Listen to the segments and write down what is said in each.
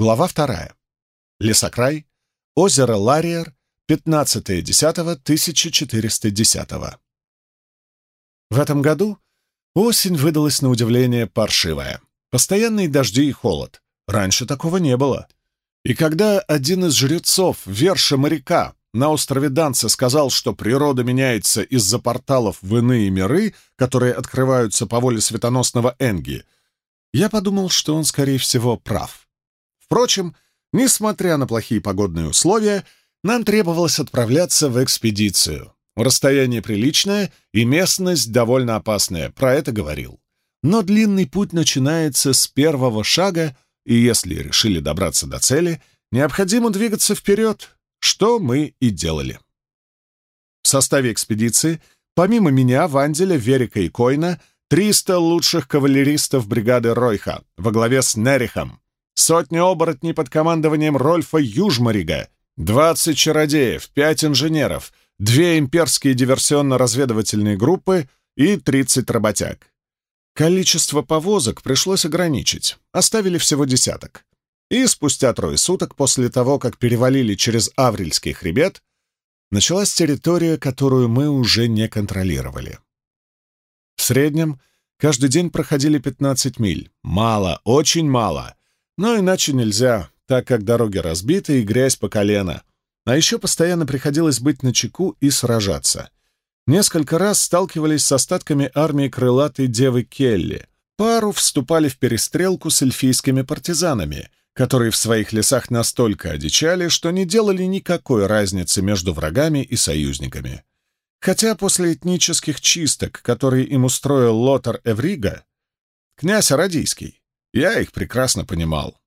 Глава вторая. Лесокрай. Озеро Лариер. 15.10.1410. В этом году осень выдалась на удивление паршивая. Постоянные дожди и холод. Раньше такого не было. И когда один из жрецов, верша моряка, на острове Данце сказал, что природа меняется из-за порталов в иные миры, которые открываются по воле светоносного Энги, я подумал, что он, скорее всего, прав. Впрочем, несмотря на плохие погодные условия, нам требовалось отправляться в экспедицию. Расстояние приличное и местность довольно опасная, про это говорил. Но длинный путь начинается с первого шага, и если решили добраться до цели, необходимо двигаться вперед, что мы и делали. В составе экспедиции, помимо меня, Ванделя, Верика и Койна, 300 лучших кавалеристов бригады Ройха во главе с Нерихом, сотни оборотней под командованием Рольфа Южмарига, 20 чародеев, 5 инженеров, две имперские диверсионно-разведывательные группы и 30 работяг. Количество повозок пришлось ограничить, оставили всего десяток. И спустя трое суток после того, как перевалили через Аврельский хребет, началась территория, которую мы уже не контролировали. В среднем каждый день проходили 15 миль. Мало, очень мало. Но иначе нельзя, так как дороги разбиты и грязь по колено. А еще постоянно приходилось быть на чеку и сражаться. Несколько раз сталкивались с остатками армии крылатой девы Келли. Пару вступали в перестрелку с эльфийскими партизанами, которые в своих лесах настолько одичали, что не делали никакой разницы между врагами и союзниками. Хотя после этнических чисток, которые им устроил Лотар Эврига, князь Арадийский, я их прекрасно понимал.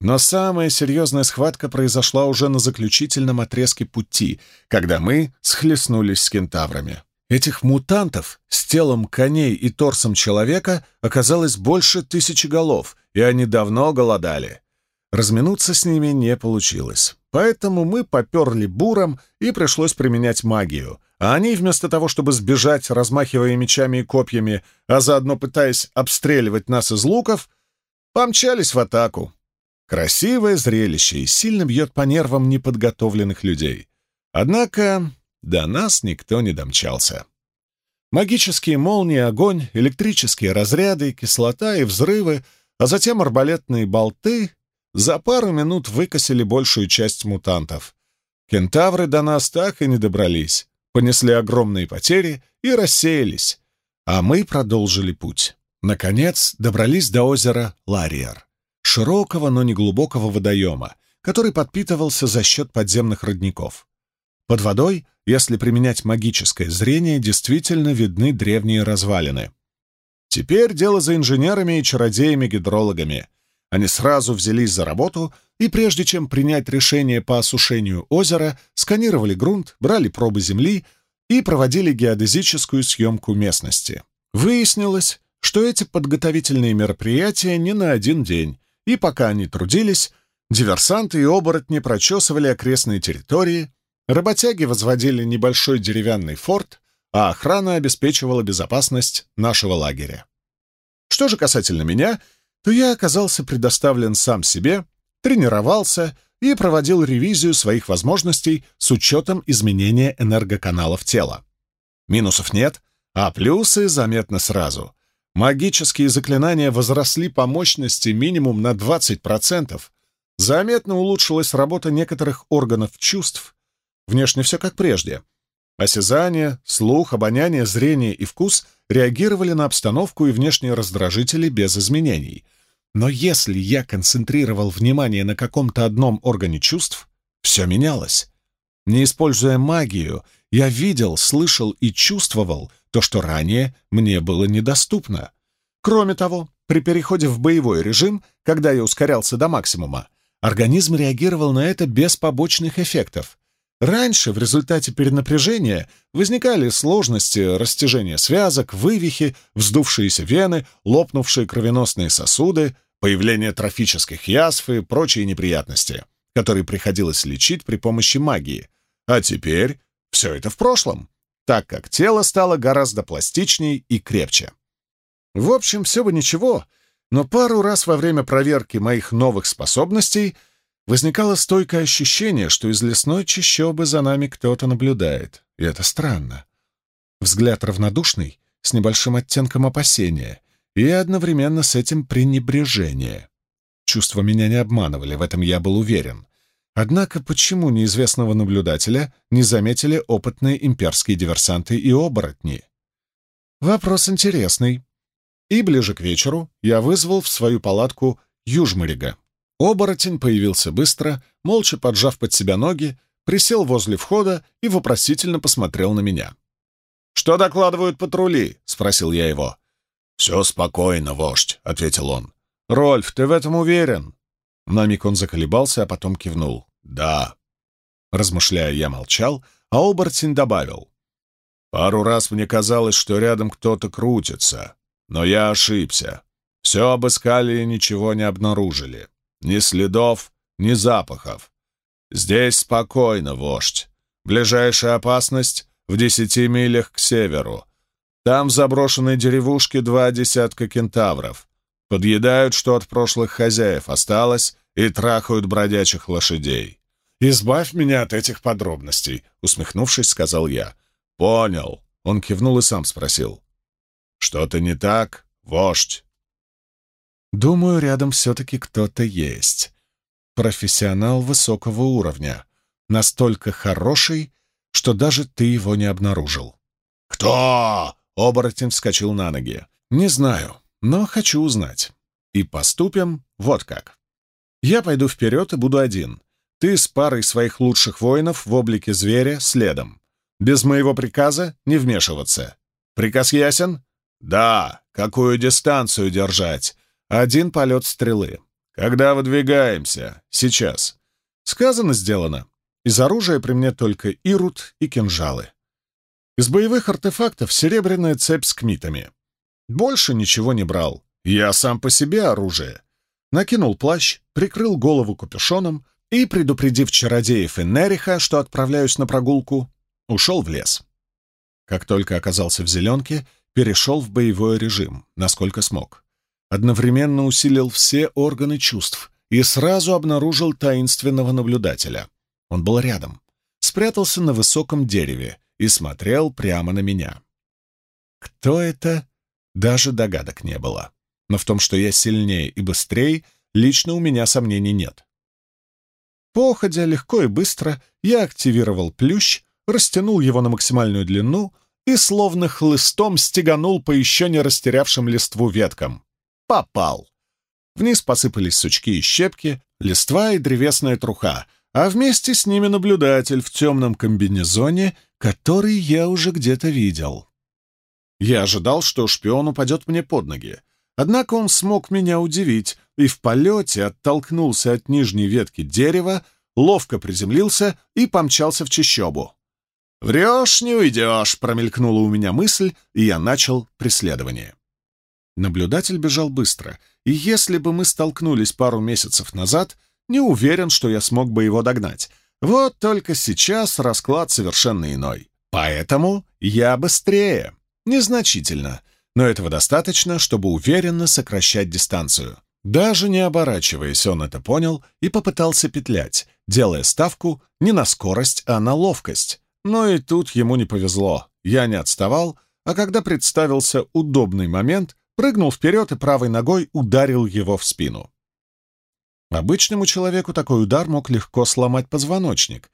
Но самая серьезная схватка произошла уже на заключительном отрезке пути, когда мы схлестнулись с кентаврами. Этих мутантов с телом коней и торсом человека оказалось больше тысячи голов, и они давно голодали. Разминуться с ними не получилось. Поэтому мы поперли буром, и пришлось применять магию. А они, вместо того, чтобы сбежать, размахивая мечами и копьями, а заодно пытаясь обстреливать нас из луков, помчались в атаку. Красивое зрелище и сильно бьет по нервам неподготовленных людей. Однако до нас никто не домчался. Магические молнии, огонь, электрические разряды, кислота и взрывы, а затем арбалетные болты за пару минут выкосили большую часть мутантов. Кентавры до нас так и не добрались, понесли огромные потери и рассеялись, а мы продолжили путь. Наконец добрались до озера Лариер, широкого, но не глубокого водоема, который подпитывался за счет подземных родников. Под водой, если применять магическое зрение, действительно видны древние развалины. Теперь дело за инженерами и чародеями-гидрологами — они сразу взялись за работу и, прежде чем принять решение по осушению озера, сканировали грунт, брали пробы земли и проводили геодезическую съемку местности. Выяснилось, что эти подготовительные мероприятия не на один день, и пока они трудились, диверсанты и оборотни прочесывали окрестные территории, работяги возводили небольшой деревянный форт, а охрана обеспечивала безопасность нашего лагеря. Что же касательно меня — то я оказался предоставлен сам себе, тренировался и проводил ревизию своих возможностей с учетом изменения энергоканалов тела. Минусов нет, а плюсы заметны сразу. Магические заклинания возросли по мощности минимум на 20%. Заметно улучшилась работа некоторых органов чувств. Внешне все как прежде. Осязание, слух, обоняние, зрение и вкус реагировали на обстановку и внешние раздражители без изменений. Но если я концентрировал внимание на каком-то одном органе чувств, все менялось. Не используя магию, я видел, слышал и чувствовал то, что ранее мне было недоступно. Кроме того, при переходе в боевой режим, когда я ускорялся до максимума, организм реагировал на это без побочных эффектов. Раньше в результате перенапряжения возникали сложности растяжения связок, вывихи, вздувшиеся вены, лопнувшие кровеносные сосуды, появление трофических язв и прочие неприятности, которые приходилось лечить при помощи магии. А теперь все это в прошлом, так как тело стало гораздо пластичнее и крепче. В общем, все бы ничего, но пару раз во время проверки моих новых способностей возникало стойкое ощущение, что из лесной чащобы за нами кто-то наблюдает, и это странно. Взгляд равнодушный, с небольшим оттенком опасения, и одновременно с этим пренебрежение. Чувства меня не обманывали, в этом я был уверен. Однако почему неизвестного наблюдателя не заметили опытные имперские диверсанты и оборотни? Вопрос интересный. И ближе к вечеру я вызвал в свою палатку Южмарига. Оборотень появился быстро, молча поджав под себя ноги, присел возле входа и вопросительно посмотрел на меня. «Что докладывают патрули?» — спросил я его. «Все спокойно, вождь», — ответил он. «Рольф, ты в этом уверен?» На миг он заколебался, а потом кивнул. «Да». Размышляя, я молчал, а оборотень добавил. «Пару раз мне казалось, что рядом кто-то крутится, но я ошибся. Все обыскали и ничего не обнаружили. Ни следов, ни запахов. Здесь спокойно, вождь. Ближайшая опасность в десяти милях к северу. Там в заброшенной деревушке два десятка кентавров. Подъедают, что от прошлых хозяев осталось, и трахают бродячих лошадей. «Избавь меня от этих подробностей», — усмехнувшись, сказал я. «Понял». Он кивнул и сам спросил. «Что-то не так, вождь?» «Думаю, рядом все-таки кто-то есть. Профессионал высокого уровня. Настолько хороший, что даже ты его не обнаружил». «Кто?» — оборотень вскочил на ноги. «Не знаю, но хочу узнать. И поступим вот как. Я пойду вперед и буду один. Ты с парой своих лучших воинов в облике зверя следом. Без моего приказа не вмешиваться. Приказ ясен? Да. Какую дистанцию держать? Один полет стрелы. Когда выдвигаемся? Сейчас. Сказано, сделано. Из оружия при мне только ирут и кинжалы. Из боевых артефактов серебряная цепь с кмитами. Больше ничего не брал. Я сам по себе оружие. Накинул плащ, прикрыл голову капюшоном и, предупредив чародеев и Нериха, что отправляюсь на прогулку, ушел в лес. Как только оказался в зеленке, перешел в боевой режим, насколько смог. Одновременно усилил все органы чувств и сразу обнаружил таинственного наблюдателя. Он был рядом, спрятался на высоком дереве и смотрел прямо на меня. Кто это, даже догадок не было. Но в том, что я сильнее и быстрее, лично у меня сомнений нет. Походя легко и быстро, я активировал плющ, растянул его на максимальную длину и словно хлыстом стеганул по еще не растерявшим листву веткам. Попал! Вниз посыпались сучки и щепки, листва и древесная труха, а вместе с ними наблюдатель в темном комбинезоне, который я уже где-то видел. Я ожидал, что шпион упадет мне под ноги. Однако он смог меня удивить и в полете оттолкнулся от нижней ветки дерева, ловко приземлился и помчался в чащобу. «Врешь, не уйдешь!» — промелькнула у меня мысль, и я начал преследование. Наблюдатель бежал быстро, и если бы мы столкнулись пару месяцев назад, не уверен, что я смог бы его догнать. Вот только сейчас расклад совершенно иной. Поэтому я быстрее. Незначительно, но этого достаточно, чтобы уверенно сокращать дистанцию. Даже не оборачиваясь, он это понял и попытался петлять, делая ставку не на скорость, а на ловкость. Но и тут ему не повезло. Я не отставал, а когда представился удобный момент, прыгнул вперед и правой ногой ударил его в спину. Обычному человеку такой удар мог легко сломать позвоночник.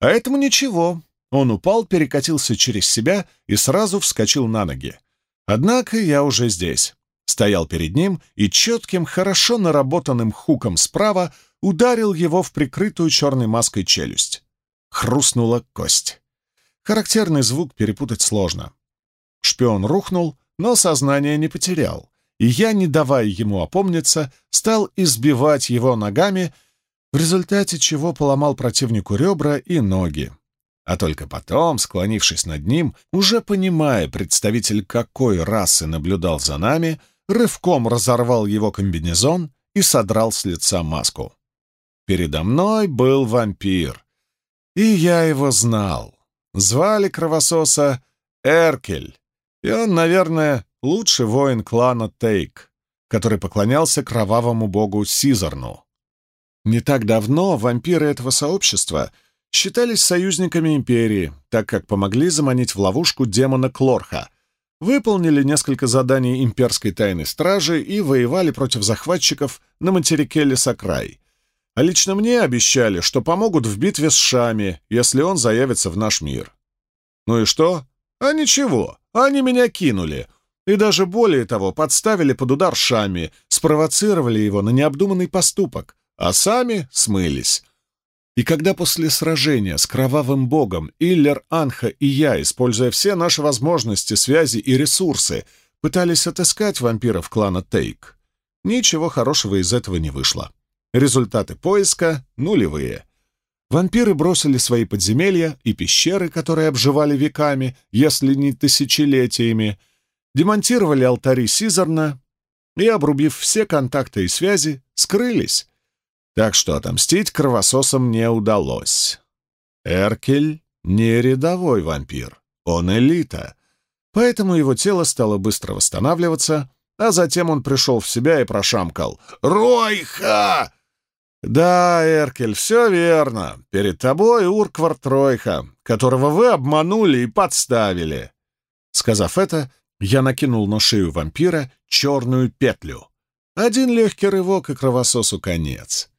А этому ничего, он упал, перекатился через себя и сразу вскочил на ноги. Однако я уже здесь. Стоял перед ним и четким, хорошо наработанным хуком справа ударил его в прикрытую черной маской челюсть. Хрустнула кость. Характерный звук перепутать сложно. Шпион рухнул, но сознание не потерял, и я, не давая ему опомниться, стал избивать его ногами, в результате чего поломал противнику ребра и ноги. А только потом, склонившись над ним, уже понимая, представитель какой расы наблюдал за нами, рывком разорвал его комбинезон и содрал с лица маску. Передо мной был вампир. И я его знал. Звали кровососа Эркель. И он, наверное, лучший воин клана Тейк. который поклонялся кровавому богу Сизарну. Не так давно вампиры этого сообщества считались союзниками империи, так как помогли заманить в ловушку демона Клорха, выполнили несколько заданий имперской тайной стражи и воевали против захватчиков на материке Лесокрай. А лично мне обещали, что помогут в битве с Шами, если он заявится в наш мир. Ну и что? А ничего, они меня кинули — и даже более того, подставили под удар Шами, спровоцировали его на необдуманный поступок, а сами смылись. И когда после сражения с кровавым богом Иллер, Анха и я, используя все наши возможности, связи и ресурсы, пытались отыскать вампиров клана Тейк, ничего хорошего из этого не вышло. Результаты поиска нулевые. Вампиры бросили свои подземелья и пещеры, которые обживали веками, если не тысячелетиями, демонтировали алтари Сизарна и, обрубив все контакты и связи, скрылись. Так что отомстить кровососам не удалось. Эркель не рядовой вампир, он элита, поэтому его тело стало быстро восстанавливаться, а затем он пришел в себя и прошамкал «Ройха!» «Да, Эркель, все верно. Перед тобой Урквард Ройха, которого вы обманули и подставили». Сказав это, я накинул на шею вампира черную петлю. Один легкий рывок и кровососу конец.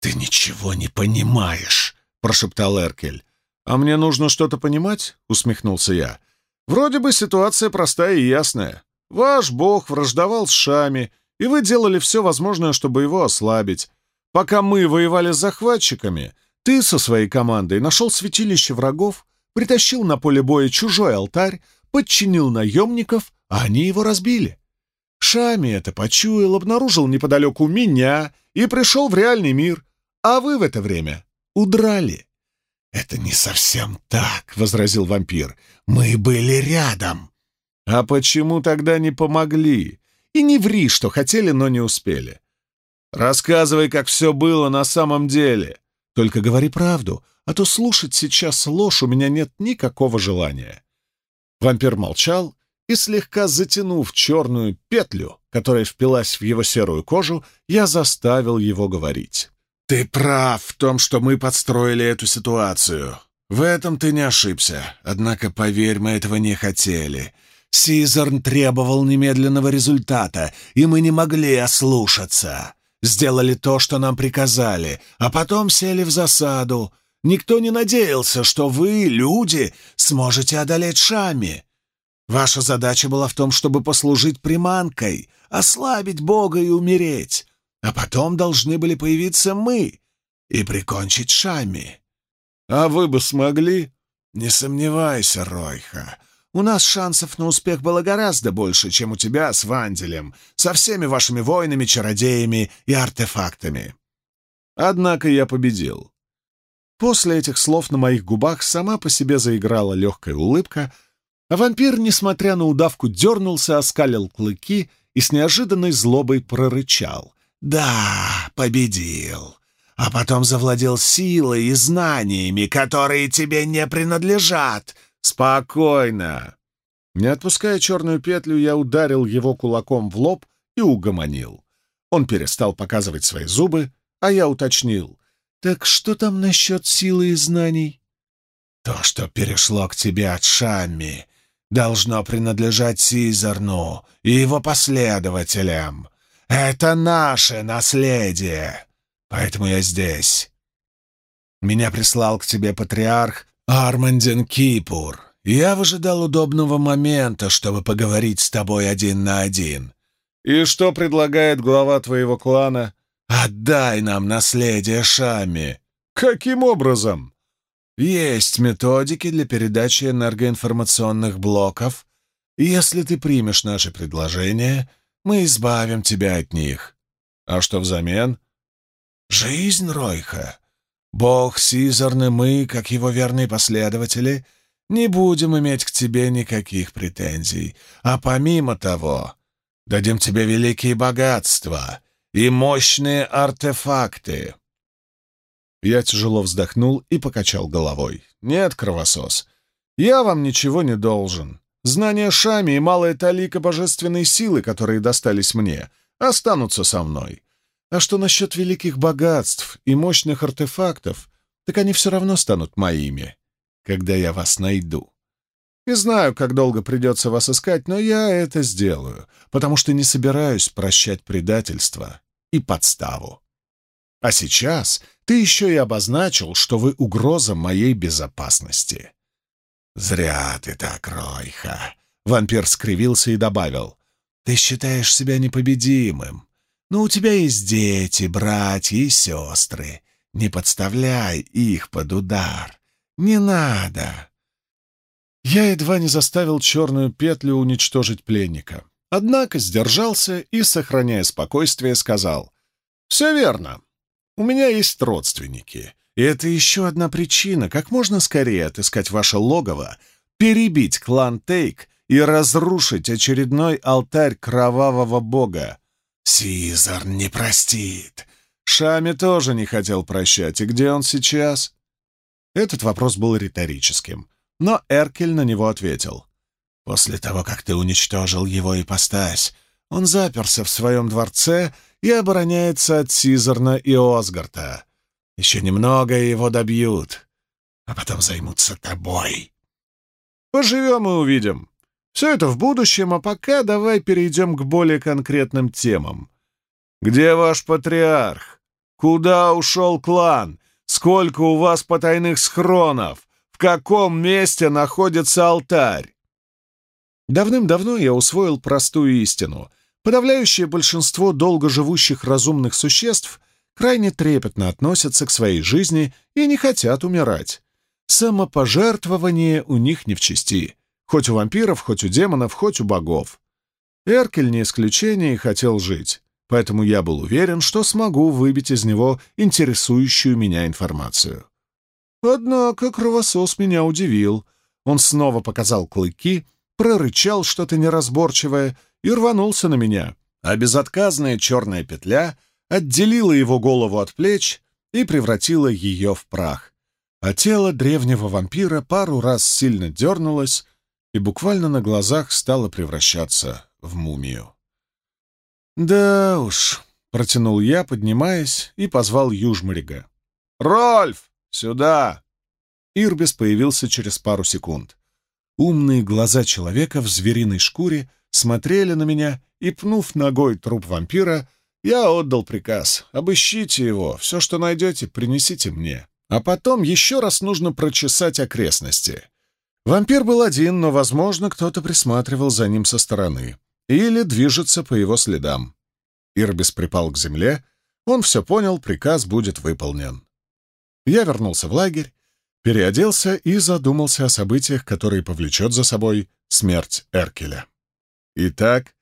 «Ты ничего не понимаешь», — прошептал Эркель. «А мне нужно что-то понимать?» — усмехнулся я. «Вроде бы ситуация простая и ясная. Ваш бог враждовал с Шами, и вы делали все возможное, чтобы его ослабить. Пока мы воевали с захватчиками, ты со своей командой нашел святилище врагов, притащил на поле боя чужой алтарь, подчинил наемников, а они его разбили. Шами это почуял, обнаружил неподалеку меня и пришел в реальный мир, а вы в это время удрали. «Это не совсем так», — возразил вампир. «Мы были рядом». «А почему тогда не помогли? И не ври, что хотели, но не успели. Рассказывай, как все было на самом деле. Только говори правду, а то слушать сейчас ложь у меня нет никакого желания». Вампир молчал и, слегка затянув черную петлю, которая впилась в его серую кожу, я заставил его говорить. «Ты прав в том, что мы подстроили эту ситуацию. В этом ты не ошибся. Однако, поверь, мы этого не хотели. Сизерн требовал немедленного результата, и мы не могли ослушаться. Сделали то, что нам приказали, а потом сели в засаду, Никто не надеялся, что вы, люди, сможете одолеть Шами. Ваша задача была в том, чтобы послужить приманкой, ослабить Бога и умереть. А потом должны были появиться мы и прикончить Шами. А вы бы смогли? Не сомневайся, Ройха. У нас шансов на успех было гораздо больше, чем у тебя с Ванделем, со всеми вашими воинами, чародеями и артефактами. Однако я победил. После этих слов на моих губах сама по себе заиграла легкая улыбка, а вампир, несмотря на удавку, дернулся, оскалил клыки и с неожиданной злобой прорычал. «Да, победил, а потом завладел силой и знаниями, которые тебе не принадлежат. Спокойно!» Не отпуская черную петлю, я ударил его кулаком в лоб и угомонил. Он перестал показывать свои зубы, а я уточнил. «Так что там насчет силы и знаний?» «То, что перешло к тебе от Шамми, должно принадлежать Сизерну и его последователям. Это наше наследие, поэтому я здесь. Меня прислал к тебе патриарх Армандин Кипур. Я выжидал удобного момента, чтобы поговорить с тобой один на один». «И что предлагает глава твоего клана?» «Отдай нам наследие Шами!» «Каким образом?» «Есть методики для передачи энергоинформационных блоков. Если ты примешь наше предложение, мы избавим тебя от них. А что взамен?» «Жизнь, Ройха. Бог Сизарн и мы, как его верные последователи, не будем иметь к тебе никаких претензий. А помимо того, дадим тебе великие богатства» и мощные артефакты. Я тяжело вздохнул и покачал головой. «Нет, кровосос, я вам ничего не должен. Знания Шами и малая талика божественной силы, которые достались мне, останутся со мной. А что насчет великих богатств и мощных артефактов, так они все равно станут моими, когда я вас найду. Не знаю, как долго придется вас искать, но я это сделаю, потому что не собираюсь прощать предательство и подставу. А сейчас ты еще и обозначил, что вы угроза моей безопасности. Зря ты так, Ройха. Вампир скривился и добавил. Ты считаешь себя непобедимым. Но у тебя есть дети, братья и сестры. Не подставляй их под удар. Не надо. Я едва не заставил черную петлю уничтожить пленника. Однако сдержался и, сохраняя спокойствие, сказал. «Все верно. У меня есть родственники. И это еще одна причина, как можно скорее отыскать ваше логово, перебить клан Тейк и разрушить очередной алтарь кровавого бога. Сизар не простит. Шами тоже не хотел прощать. И где он сейчас? Этот вопрос был риторическим, но Эркель на него ответил. «После того, как ты уничтожил его ипостась, он заперся в своем дворце и обороняется от Сизарна и Осгарта. Еще немного, и его добьют, а потом займутся тобой». «Поживем и увидим. Все это в будущем, а пока давай перейдем к более конкретным темам. Где ваш патриарх? Куда ушел клан? Сколько у вас потайных схронов? В каком месте находится алтарь? Давным-давно я усвоил простую истину. Подавляющее большинство долгоживущих разумных существ крайне трепетно относятся к своей жизни и не хотят умирать. Самопожертвование у них не в чести. Хоть у вампиров, хоть у демонов, хоть у богов. Эркель не исключение и хотел жить поэтому я был уверен, что смогу выбить из него интересующую меня информацию. Однако кровосос меня удивил. Он снова показал клыки, прорычал что-то неразборчивое и рванулся на меня, а безотказная черная петля отделила его голову от плеч и превратила ее в прах. А тело древнего вампира пару раз сильно дернулось и буквально на глазах стало превращаться в мумию. «Да уж», — протянул я, поднимаясь, и позвал Южмарига. «Рольф, сюда!» Ирбис появился через пару секунд. Умные глаза человека в звериной шкуре смотрели на меня, и, пнув ногой труп вампира, я отдал приказ. «Обыщите его, все, что найдете, принесите мне. А потом еще раз нужно прочесать окрестности». Вампир был один, но, возможно, кто-то присматривал за ним со стороны или движется по его следам. Ирбис припал к земле, он все понял, приказ будет выполнен. Я вернулся в лагерь, переоделся и задумался о событиях, которые повлечет за собой смерть Эркеля. Итак,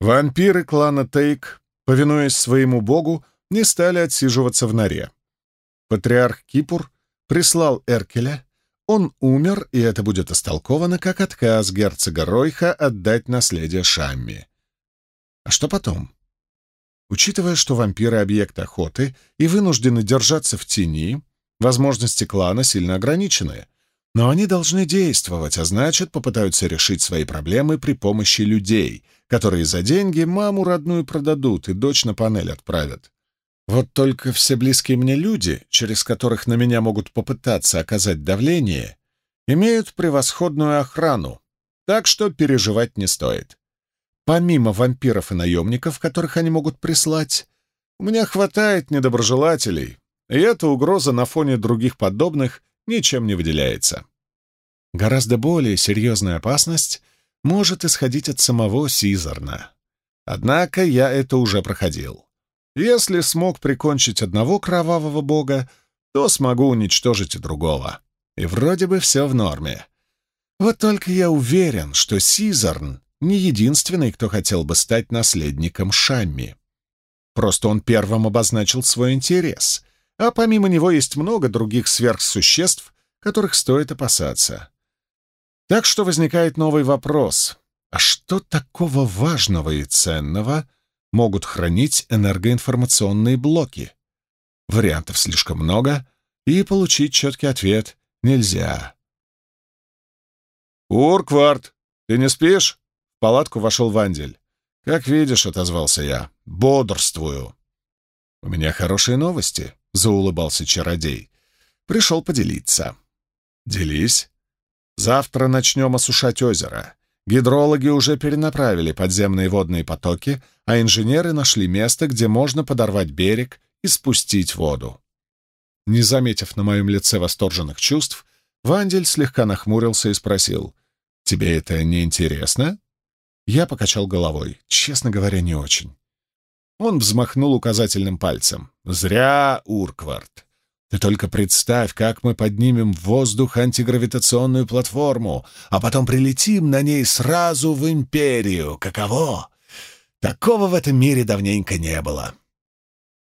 вампиры клана Тейк, повинуясь своему богу, не стали отсиживаться в норе. Патриарх Кипур прислал Эркеля, он умер, и это будет истолковано как отказ герцога Ройха отдать наследие Шамми. А что потом? Учитывая, что вампиры — объект охоты и вынуждены держаться в тени, возможности клана сильно ограничены. Но они должны действовать, а значит, попытаются решить свои проблемы при помощи людей, которые за деньги маму родную продадут и дочь на панель отправят. Вот только все близкие мне люди, через которых на меня могут попытаться оказать давление, имеют превосходную охрану, так что переживать не стоит. Помимо вампиров и наемников, которых они могут прислать, у меня хватает недоброжелателей, и эта угроза на фоне других подобных ничем не выделяется. Гораздо более серьезная опасность может исходить от самого Сизарна. Однако я это уже проходил. Если смог прикончить одного кровавого бога, то смогу уничтожить и другого. И вроде бы все в норме. Вот только я уверен, что Сизарн не единственный, кто хотел бы стать наследником Шамми. Просто он первым обозначил свой интерес, а помимо него есть много других сверхсуществ, которых стоит опасаться. Так что возникает новый вопрос. А что такого важного и ценного — могут хранить энергоинформационные блоки. Вариантов слишком много, и получить четкий ответ нельзя. «Урквард, ты не спишь?» В палатку вошел Вандель. «Как видишь», — отозвался я. бодрствую». «У меня хорошие новости», — заулыбался чародей. «Пришел поделиться». «Делись. Завтра начнем осушать озеро. Гидрологи уже перенаправили подземные водные потоки, а инженеры нашли место, где можно подорвать берег и спустить воду». Не заметив на моем лице восторженных чувств, Вандель слегка нахмурился и спросил, «Тебе это не интересно?» Я покачал головой. Честно говоря, не очень. Он взмахнул указательным пальцем. «Зря, Урквард. Ты только представь, как мы поднимем в воздух антигравитационную платформу, а потом прилетим на ней сразу в Империю. Каково? Такого в этом мире давненько не было».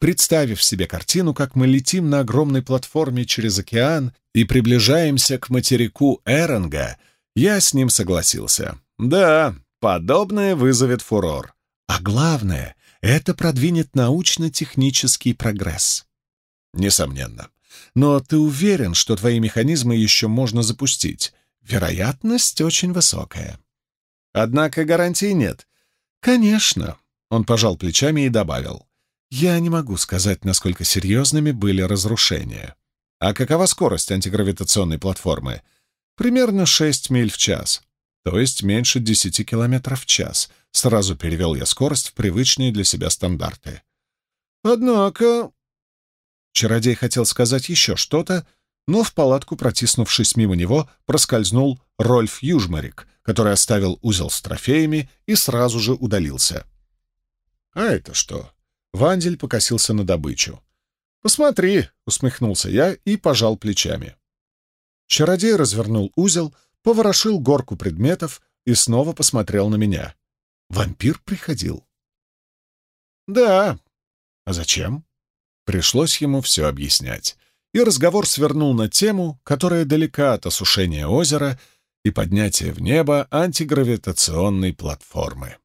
Представив себе картину, как мы летим на огромной платформе через океан и приближаемся к материку Эронга, я с ним согласился. Да, подобное вызовет фурор. А главное, это продвинет научно-технический прогресс. Несомненно. Но ты уверен, что твои механизмы еще можно запустить? Вероятность очень высокая. Однако гарантий нет. Конечно. Он пожал плечами и добавил. Я не могу сказать, насколько серьезными были разрушения. А какова скорость антигравитационной платформы? Примерно 6 миль в час, то есть меньше 10 километров в час. Сразу перевел я скорость в привычные для себя стандарты. Однако... Чародей хотел сказать еще что-то, но в палатку, протиснувшись мимо него, проскользнул Рольф Южмарик, который оставил узел с трофеями и сразу же удалился. «А это что?» Вандель покосился на добычу. «Посмотри!» — усмехнулся я и пожал плечами. Чародей развернул узел, поворошил горку предметов и снова посмотрел на меня. Вампир приходил. «Да. А зачем?» Пришлось ему все объяснять. И разговор свернул на тему, которая далека от осушения озера и поднятия в небо антигравитационной платформы.